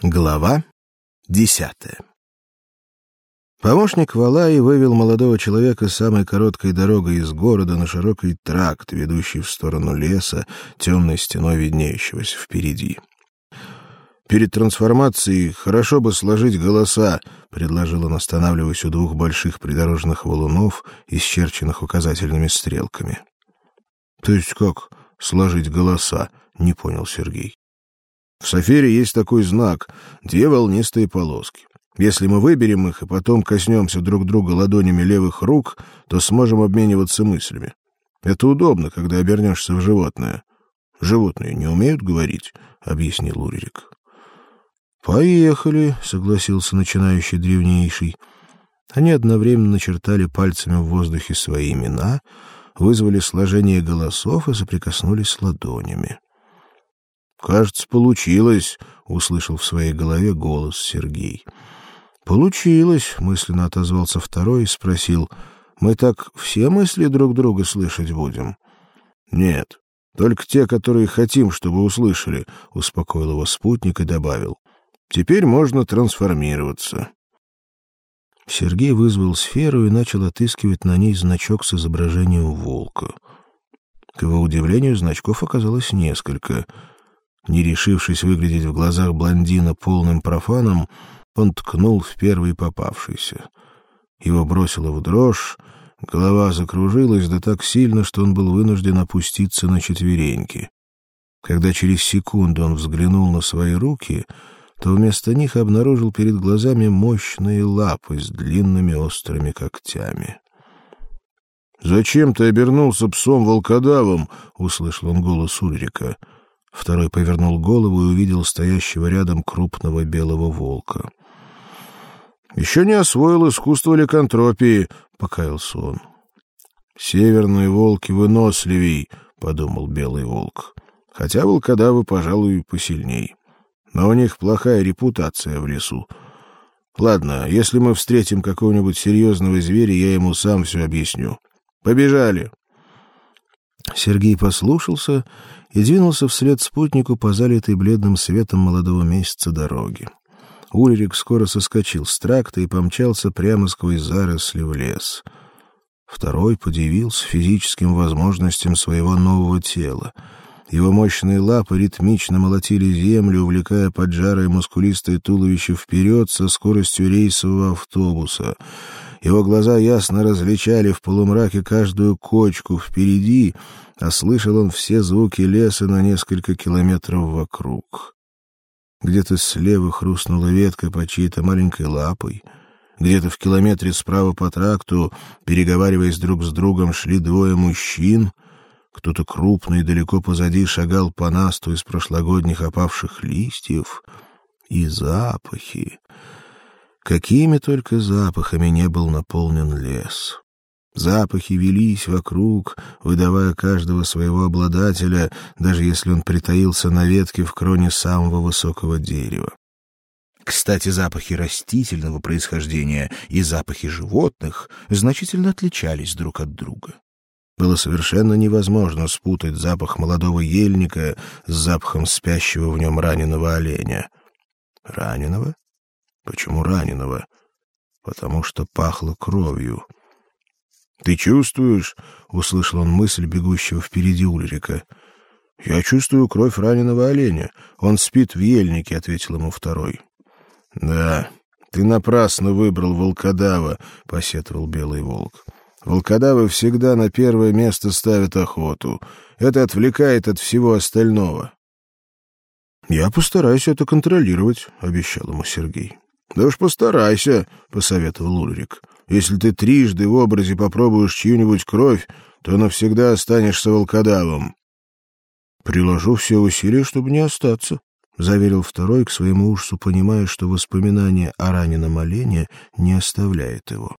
Глава десятая. Помощник Валаи вывел молодого человека самой короткой дорогой из города на широкий тракт, ведущий в сторону леса, темной стеной виднеющегося впереди. Перед трансформацией хорошо бы сложить голоса, предложил он, останавливаясь у двух больших придорожных валунов, исчерченных указательными стрелками. То есть как сложить голоса? не понял Сергей. В Сафере есть такой знак — две волнистые полоски. Если мы выберем их и потом коснемся друг друга ладонями левых рук, то сможем обмениваться мыслями. Это удобно, когда обернешься в животное. Животные не умеют говорить, объяснил Урик. Поехали, согласился начинающий древнейший. Они одновременно начертали пальцами в воздухе свои имена, вызвали сложение голосов и соприкоснулись ладонями. Кажется, получилось, услышал в своей голове голос Сергей. Получилось, мысленно отозвался второй и спросил: "Мы так все мысли друг друга слышать будем?" "Нет, только те, которые хотим, чтобы услышали", успокоил его спутник и добавил: "Теперь можно трансформироваться". Сергей вызвал сферу и начал отыскивать на ней значок с изображением волка. К его удивлению, значков оказалось несколько. Не решившись выглядеть в глазах блондина полным профаном, он ткнул в первый попавшийся. Его бросило в дрожь, голова закружилась да так сильно, что он был вынужден опуститься на четвереньки. Когда через секунду он взглянул на свои руки, то вместо них обнаружил перед глазами мощные лапы с длинными острыми когтями. Зачем ты обернулся псом волкодавом? услышал он голос Ульрика. Второй повернул голову и увидел стоящего рядом крупного белого волка. «Еще не освоил искусство ликантропии, покаялся он. Северные волки выносливей, подумал белый волк. Хотя волкодавы, пожалуй, посильней. Но у них плохая репутация в лесу. Ладно, если мы встретим какого-нибудь серьезного зверя, я ему сам все объясню. Побежали. Сергей послушался и двинулся вслед спутнику по залитой бледным светом молодого месяца дороги. Ульрик скоро соскочил с тракта и помчался прямо сквозь заросли в лес. Второй подивился физическим возможностям своего нового тела. Его мощные лапы ритмично молотили землю, увлекая поджарое мускулистое туловище вперед со скоростью рейсового автобуса. Его глаза ясно различали в полумраке каждую кочку впереди, а слышал он все звуки леса на несколько километров вокруг. Где-то слева хрустнула ветка по чьей-то маленькой лапой, где-то в километре справа по тракту, переговариваясь друг с другом, шли двое мужчин. Кто-то крупный далеко позади шагал по насту из прошлогодних опавших листьев, и запахи. Какими только запахами не был наполнен лес. Запахи велись вокруг, выдавая каждого своего обладателя, даже если он притаился на ветке в кроне самого высокого дерева. Кстати, запахи растительного происхождения и запахи животных значительно отличались друг от друга. Было совершенно невозможно спутать запах молодого ельника с запахом спящего в нем раненого оленя. Раненого? Почему раненого? Потому что пахло кровью. Ты чувствуешь? услышал он мысль бегущего впереди Ульрика. Я чувствую кровь раненого оленя. Он спит в ельнике, ответил ему второй. Да, ты напрасно выбрал волкодава, посетовал белый волк. Волкодавы всегда на первое место ставят охоту. Это отвлекает от всего остального. Я постараюсь это контролировать, обещал ему Сергей. Да уж постарайся, посоветовал Ульрик. Если ты трижды в образе попробуешь чью-нибудь кровь, то навсегда останешься волкодавом. Приложу все усилия, чтобы не остаться, заверил второй к своему ужасу, понимая, что воспоминание о раненом олене не оставляет его.